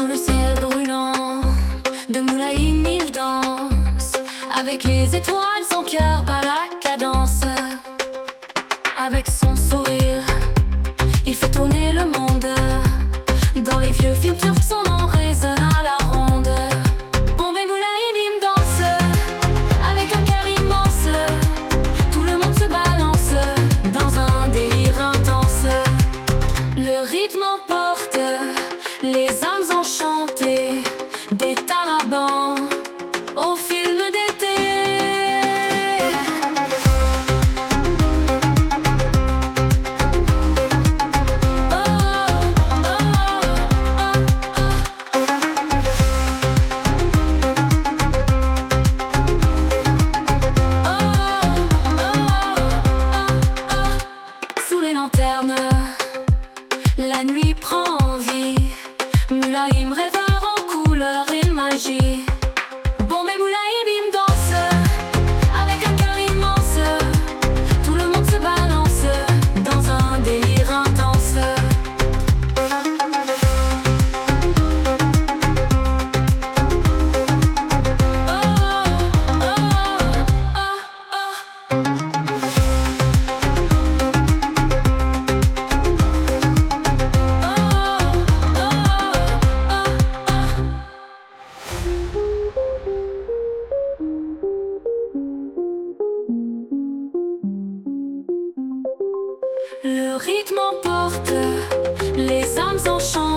sous le ciel brûlant de Moulaïm il danse avec les étoiles son cœur par la cadence. Avec son sourire il fait tourner le monde dans les vieux films turcs. La nuit prend vie. Moulaïm rêveur en couleur et magie. Le rythme emporte les âmes enchantées